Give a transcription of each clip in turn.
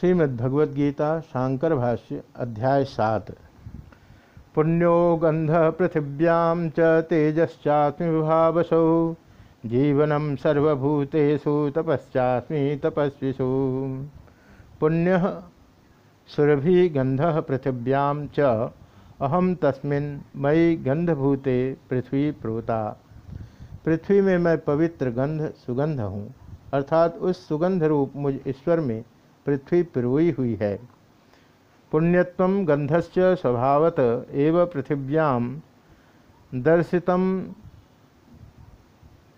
श्रीमद्भगवद्गीता, शांकर भाष्य, अध्याय सात। पुण्यो गंध पृथिव्यां च तेजश्चात्मविभावसौ जीवनम सर्वभूतेषु तपश्चास्मि तपस्विषु। पुण्य सुरभि गंध पृथिव्यां अहम तस्मिन् मयि गंधभूते पृथ्वी प्रोता। पृथ्वी में मैं पवित्र गंध सुगंध हूँ, अर्थात उस सुगंध रूप मुझ ईश्वर में पृथ्वी पिरोई हुई है। पुण्यत्व गंधस्य स्वभावत एव पृथिव्याम दर्शित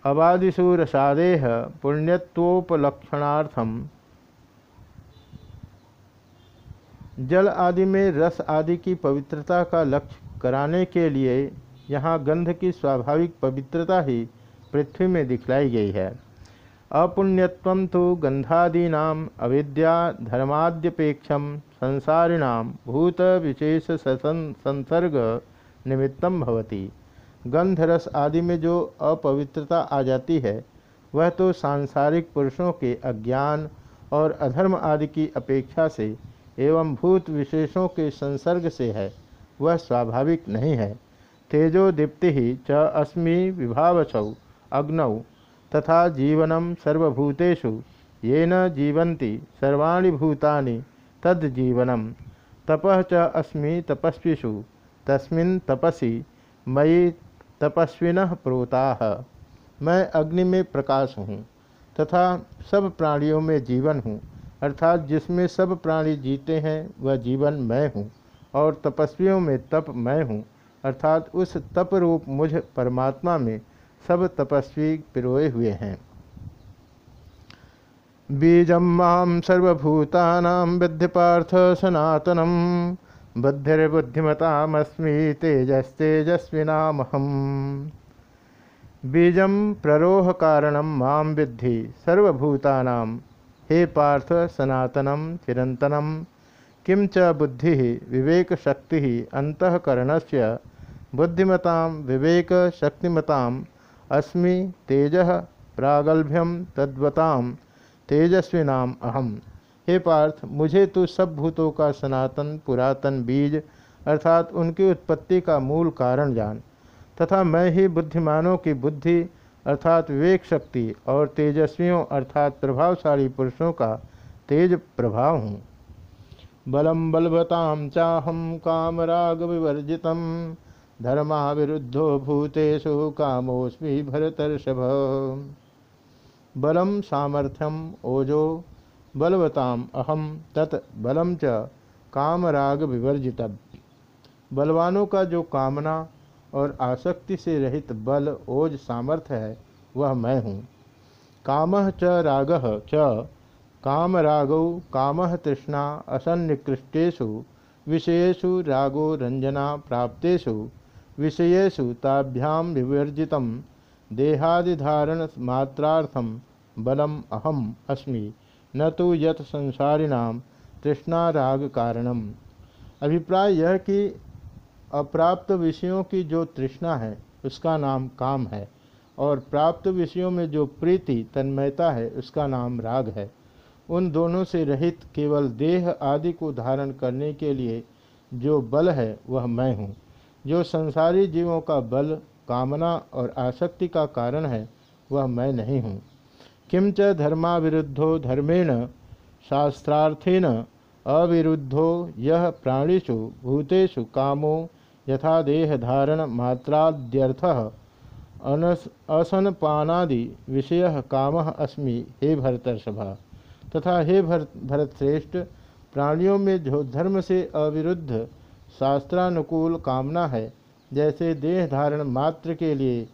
अबादिषु रसादेह पुण्यत्वोपलक्षणार्थम। जल आदि में रस आदि की पवित्रता का लक्ष्य कराने के लिए यहाँ गंध की स्वाभाविक पवित्रता ही पृथ्वी में दिखलाई गई है। अपुण्यत्व तो गंधादीना अविद्या धर्माद्यपेक्षम संसारिण भूत विशेष संसर्ग निमित्तम भवति। गंधरस आदि में जो अपवित्रता आ जाती है, वह तो सांसारिक पुरुषों के अज्ञान और अधर्म आदि की अपेक्षा से एवं भूत विशेषों के संसर्ग से है, वह स्वाभाविक नहीं है। तेजो दीप्ति ही च अस्मि विभावसौ अग्नौ तथा जीवनम सर्वभूतेषु, येन जीवन्ति सर्वाणि भूतानि तद्जीवनम तपः च अस्मि तपस्विषु मयि तपस्विनः प्रोताः। मैं अग्नि में प्रकाश हूँ, तथा सब प्राणियों में जीवन हूँ, अर्थात जिसमें सब प्राणी जीते हैं, वह जीवन मैं हूँ, और तपस्वियों में तप मैं हूँ, अर्थात उस तप रूप मुझ परमात्मा में सब तपस्वी पिरोए हुए हैं। बीजम माम सर्वभूता विद्य पार्थ सनातनम बुद्धिर्बुद्धिमतामस्मी तेजस्तेजस्विनामहम। बीजम प्ररोह कारणम माम विद्धि सर्वभूता हे पार्थ सनातनम चिरंतनम किं च बुद्धि विवेक शक्ति अंतकरण से बुद्धिमता विवेक शक्तिमता अस्मि तेज प्रागल्भ्यम तद्वताम तेजस्विनाम अहम। हे पार्थ, मुझे तो सब भूतों का सनातन पुरातन बीज अर्थात उनकी उत्पत्ति का मूल कारण जान, तथा मैं ही बुद्धिमानों की बुद्धि अर्थात विवेक शक्ति और तेजस्वियों अर्थात प्रभावशाली पुरुषों का तेज प्रभाव हूँ। बलम बलवताम चाहम कामराग विवर्जितम। धर्मा विरुद्धो भूतेषु कामोस्मी भरतर्षभ। बलम सामर्थ्यम ओजो बलवताम अहम तत् बलम च कामराग विवर्जित बलवानों का जो कामना और आसक्ति से रहित बल, ओज, सामर्थ्य है, वह मैं हूँ। काम च राग च, कामरागौ काम तृष्णा, असन्निकृष्टेषु, विषयेषु रागो रंजना प्राप्तेषु विषयेशु ताभ्याम विवर्जित देहादिधारण मात्रार्थम बलम अहम अस्मि, न तो यत संसारिणाम तृष्णाराग कारणम अभिप्राय यह कि अप्राप्त विषयों की जो तृष्णा है, उसका नाम काम है, और प्राप्त विषयों में जो प्रीति, तन्मयता है, उसका नाम राग है। उन दोनों से रहित केवल देह आदि को धारण करने के लिए जो बल है, वह मैं हूँ। जो संसारी जीवों का बल, कामना और आसक्ति का कारण है, वह मैं नहीं हूँ। किंच धर्मा विरुद्धो धर्मेण, शास्त्रार्थेन अविरुद्धो यह प्राणीषु, भूतेषु कामो यथा देह धारण मात्राद्यर्थ असन पानादि विषय काम अस्मि, हे भरतर्षभा। तथा हे भर, भरतश्रेष्ठ, प्राणियों में जो धर्म से अविरुद्ध शास्त्रानुकूल कामना है, जैसे देह धारण मात्र के लिए,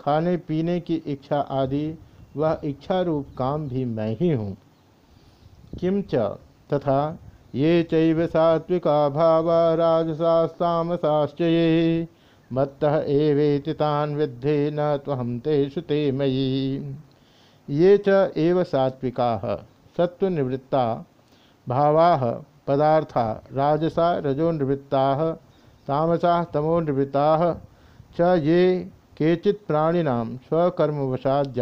खाने पीने की इच्छा आदि, वह इच्छा रूप काम भी मैं ही हूँ। किंच तथा, ये चैव सात्विका भावा राजसास्तामसाश्च ये मत्त एवेति तान विद्धे न त्वहम तेषु ते मयी। ये च एव सात्विका सत्वनिवृत्ता भावा पदार्था, राजसा रजोनिवृत्ता तामसा तमोनिवृत्ता च ये केचित् प्राणिनां स्वकर्मवशात्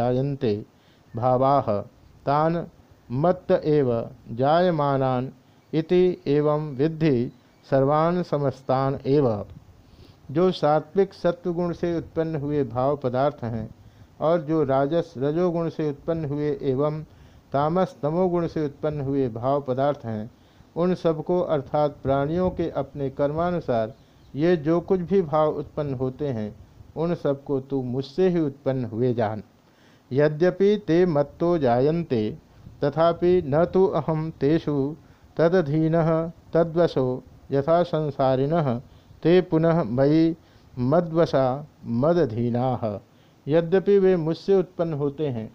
भावा, तान मत्त एव जायमानान इति एवं विद्धि सर्वान समस्तान एव। जो सात्विक सत्वगुण से उत्पन्न हुए भाव पदार्थ हैं और जो राजस रजोगुण से उत्पन्न हुए एवं तामस तमोगुण से उत्पन्न हुए भाव पदार्थ हैं उन सबको अर्थात प्राणियों के अपने कर्मानुसार ये जो कुछ भी भाव उत्पन्न होते हैं, उन सबको तू मुझसे ही उत्पन्न हुए जान। यद्यपि ते मत्तो जायन्ते, तथापि न तो अहम तेषु तदधीन तद्वशो यथा संसारिण, ते पुनः मयि मद्वशा मदधीना। यद्यपि वे मुझसे उत्पन्न होते हैं,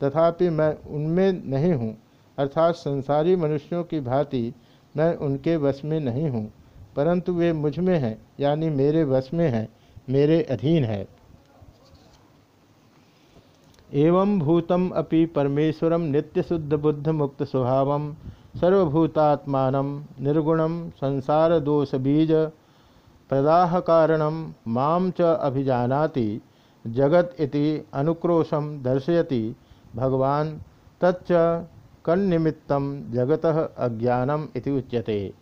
तथापि मैं उनमें नहीं हूँ। अर्थात संसारी मनुष्यों की भांति मैं उनके वश में नहीं हूँ, परंतु वे मुझमें हैं, यानी मेरे वश में हैं, मेरे अधीन है। एवं भूतम अपि परमेश्वरम नित्य शुद्ध बुद्ध मुक्त स्वभाव सर्वभूतात्मा निर्गुणम संसार दोष बीज प्रदाह कारण माम च अभिजानाति, जगत इति अनुक्रोशम दर्शयति भगवान, तच्च कन्निमित्तम जगत अज्ञानम इति उच्यते।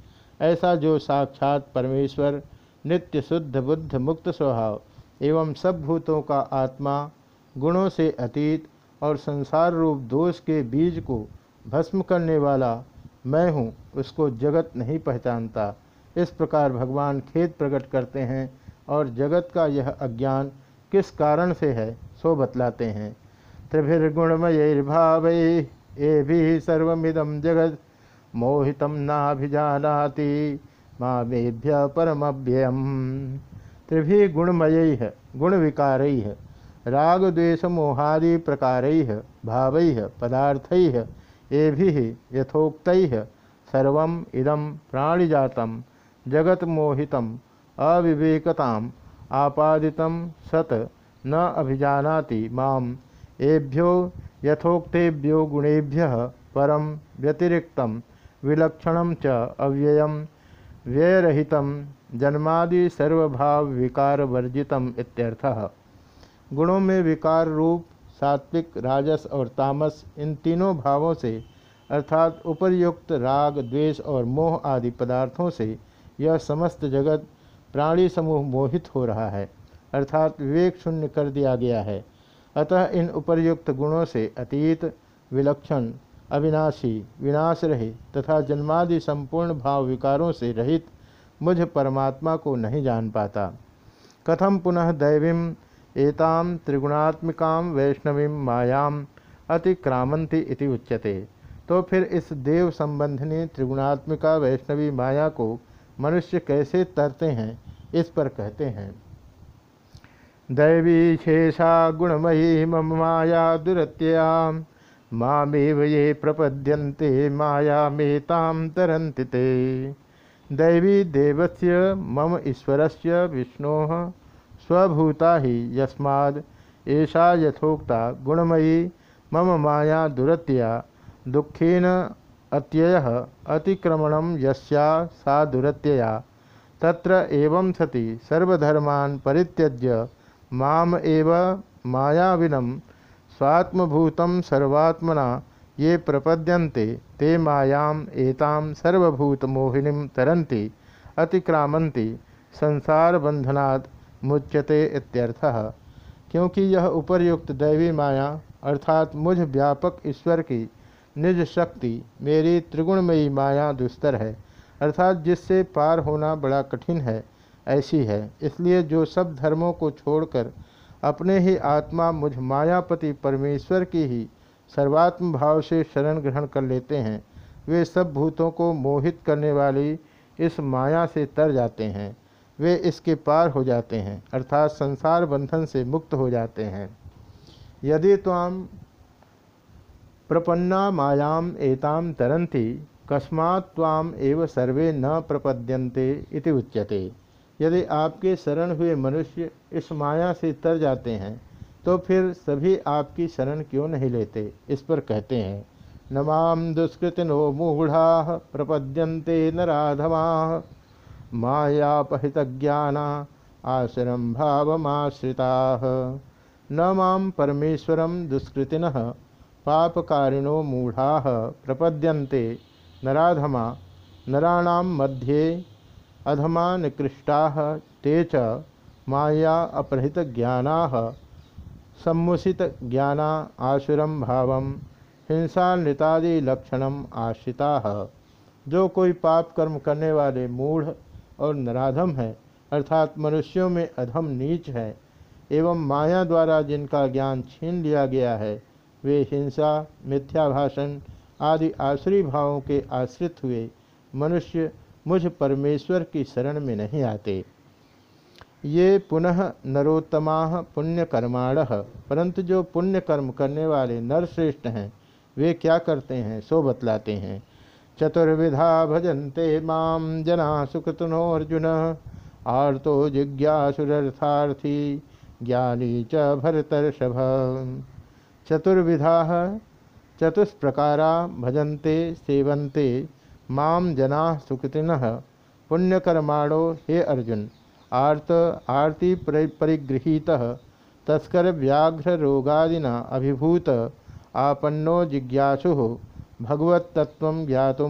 ऐसा जो साक्षात परमेश्वर नित्य शुद्ध बुद्ध मुक्त स्वभाव एवं सब भूतों का आत्मा, गुणों से अतीत और संसार रूप दोष के बीज को भस्म करने वाला मैं हूँ, उसको जगत नहीं पहचानता। इस प्रकार भगवान खेद प्रकट करते हैं और जगत का यह अज्ञान किस कारण से है, सो बतलाते हैं। त्रिभिर्गुणमयर्भाव ये भी सर्विदम जगत मोहित नाभिजानाति मामेभ्य परमभ्ययम त्रिभि गुणमय गुण विकार राग द्वेष मोहादि प्रकार भाव, पदार्थ ये यथोक्त सर्व इदम प्राणिजात जगत मोहित अविवेकता आपादित सत न अभिजानाति माम। एभ्यो यथोक्तेभ्यो गुणेभ्य परम व्यतिरिक्त विलक्षण च अव्यय व्ययरहित जन्मादि सर्वभाव विकार इत्यर्थः। गुणों में विकार रूप, सात्विक, राजस और तामस, इन तीनों भावों से, अर्थात उपर्युक्त राग, द्वेष और मोह आदि पदार्थों से, यह समस्त जगत प्राणी समूह मोहित हो रहा है। अर्थात विवेक शून्य कर दिया गया है। अतः इन उपर्युक्त गुणों से अतीत, विलक्षण, अविनाशी विनाश रहित तथा जन्मादि संपूर्ण भाव विकारों से रहित मुझ परमात्मा को नहीं जान पाता। कथम पुनः दैवीं एताम त्रिगुणात्मिका वैष्णवी मायाम अतिक्रामंती इति उच्यते। तो फिर इस देव संबंधिनी त्रिगुणात्मिका वैष्णवी माया को मनुष्य कैसे तरते हैं, इस पर कहते हैं। दैवी शेषा गुणमयी मम माया दुरत्या मामेव ये प्रपद्यन्ते, माया मेताम तरन्ति ते। दैवी देवस्य मम ईश्वरस्य विष्णोः स्वभूता ही यस्माद। ऐसा यथोक्ता गुणमयी, मम माया दुरत्या दुखेन अत्यय अतिक्रमण यस्या सा दुरत्यया। तत्र एवं सति, सर्वधर्मान परित्यज्य माम एव मायाविनम। स्वात्मभूतं सर्वात्मना ये प्रपद्यन्ते, ते मायाम एताम सर्वभूतमोहिनीं तरन्ति, अतिक्रामन्ति संसार बंधनात् मुच्यते इत्यर्थः। क्योंकि यह उपर्युक्त दैवी माया, अर्थात मुझ व्यापक ईश्वर की निज शक्ति, मेरी त्रिगुणमयी माया दुस्तर है, अर्थात जिससे पार होना बड़ा कठिन है ऐसी है। इसलिए जो सब धर्मों को छोड़कर अपने ही आत्मा मुझ मायापति परमेश्वर की ही सर्वात्म भाव से शरण ग्रहण कर लेते हैं, वे सब भूतों को मोहित करने वाली इस माया से तर जाते हैं, वे इसके पार हो जाते हैं, अर्थात संसार बंधन से मुक्त हो जाते हैं। यदि ताम प्रपन्ना मायाम एताम तरंती कस्मात् ताम एव सर्वे न प्रपद्यन्ते इति उच्यते। यदि आपके शरण हुए मनुष्य इस माया से तर जाते हैं तो फिर सभी आपकी शरण क्यों नहीं लेते? इस पर कहते हैं नमाम दुष्कृतिनो मूढ़ा प्रपद्यन्ते न राधवा मायापहितज्ञाना आश्रम भावमाश्रिता। न माँ परमेश्वरं दुष्कृतिनः पापकारिणो मूढ़ा प्रपद्यन्ते नराधमा। नराणाम मध्ये अधमा निकृष्टा, ते च माया अपहृत ज्ञाना सम्मुषित ज्ञाना आसुरम भाव हिंसा नृतादि लक्षण आश्रिता। जो कोई पाप कर्म करने वाले मूढ़ और नराधम है, अर्थात मनुष्यों में अधम नीच है, एवं माया द्वारा जिनका ज्ञान छीन लिया गया है, वे हिंसा मिथ्या भाषण आदि आश्री भावों के आश्रित हुए, मनुष्य मुझ परमेश्वर की शरण में नहीं आते। ये पुनः नरोत्तमा पुण्यकर्माण, परंतु जो पुण्य कर्म करने वाले नरश्रेष्ठ हैं, वे क्या करते हैं, सो बतलाते हैं। चतुर्विधा भजन्ते माम जना सुकृतनो अर्जुन आर्तो जिज्ञासुरर्थार्थी, ज्ञानी च भरतर्षभ। चतुर्विधा चतुष्प्रकारा भजन्ते, सेवन्ते माम जना सुकृतिन, पुण्यकर्माणो हे अर्जुन, आर्त, आरती परिगृहीत, तस्कर व्याघ्र रोगादिना अभिभूत, आपन्नो जिज्ञासु भगवत्तत्व ज्ञात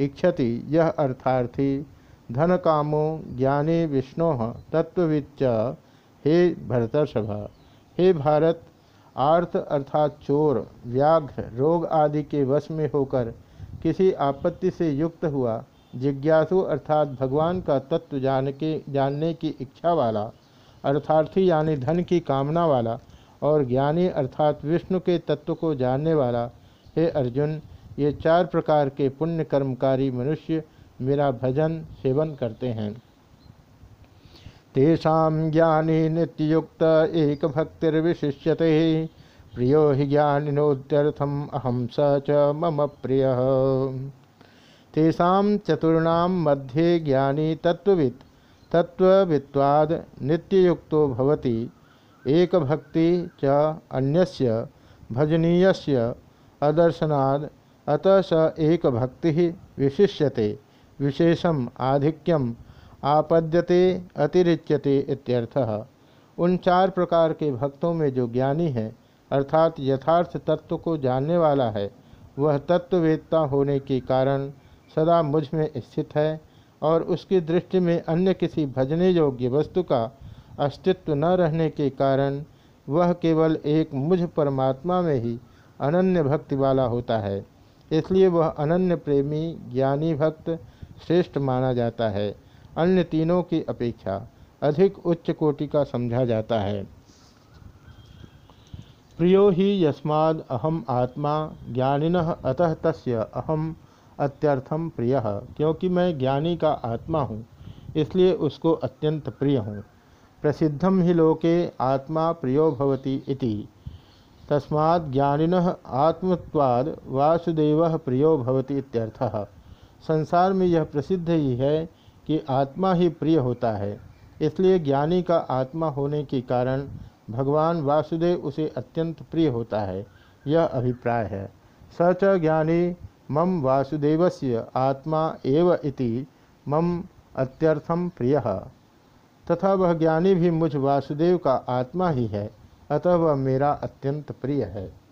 इच्छति यह अर्थार्थी धन कामो ज्ञानी विष्णु तत्विच्च हे भरतर्षभ, हे भारत आर्थ अर्थात चोर, व्याघ्र, रोग आदि के वश में होकर किसी आपत्ति से युक्त हुआ, जिज्ञासु अर्थात भगवान का तत्व जान के जानने की इच्छा वाला, अर्थार्थी यानी धन की कामना वाला और ज्ञानी अर्थात विष्णु के तत्व को जानने वाला, हे अर्जुन, ये चार प्रकार के पुण्य कर्मकारी मनुष्य मेरा भजन, सेवन करते हैं। तेषा ज्ञानी नित्युक्त एक भक्तिर्विशिष्यते। प्रियो ही ज्ञानिनोत्यर्थम अहम स च मम प्रिय। तेषा चतुर्णाम मध्ये ज्ञानी तत्वित् तत्वित्वाद नित्ययुक्तो भवति। एक भक्ति च अन्यस्य, भजनीयस्य अदर्शनाद अतः स एक भक्ति विशिष्यते, विशेषम आधिक्यम आपद्यते, अतिरिच्यते इत्यर्थः। उन चार प्रकार के भक्तों में जो ज्ञानी है अर्थात यथार्थ तत्व को जानने वाला है। वह तत्ववेत्ता होने के कारण सदा मुझमें स्थित है और उसकी दृष्टि में अन्य किसी भजने योग्य वस्तु का अस्तित्व न रहने के कारण वह केवल एक मुझ परमात्मा में ही अनन्य भक्ति वाला होता है। इसलिए वह अनन्य प्रेमी, ज्ञानी भक्त श्रेष्ठ माना जाता है। अन्य तीनों की अपेक्षा अधिक उच्च कोटि का समझा जाता है। प्रियो ही यस्माद अहम आत्मा ज्ञानिन अतः तस्य अहम अत्यर्थम प्रिय, क्योंकि मैं ज्ञानी का आत्मा हूँ, इसलिए उसको अत्यंत प्रिय हूँ। प्रसिद्धम ही लोके आत्मा प्रियो भवति इति। तस्मात् ज्ञानिन आत्मत्वाद वासुदेव प्रियो भवति इत्यर्थः। संसार में यह प्रसिद्ध ही है कि आत्मा ही प्रिय होता है, इसलिए ज्ञानी का आत्मा होने के कारण भगवान वासुदेव उसे अत्यंत प्रिय होता है, यह अभिप्राय है। स च ज्ञानी मम वासुदेवस्य आत्मा एव इति मम अत्यर्थम प्रिय। तथा वह ज्ञानी भी मुझ वासुदेव का आत्मा ही है, अतः वह मेरा अत्यंत प्रिय है।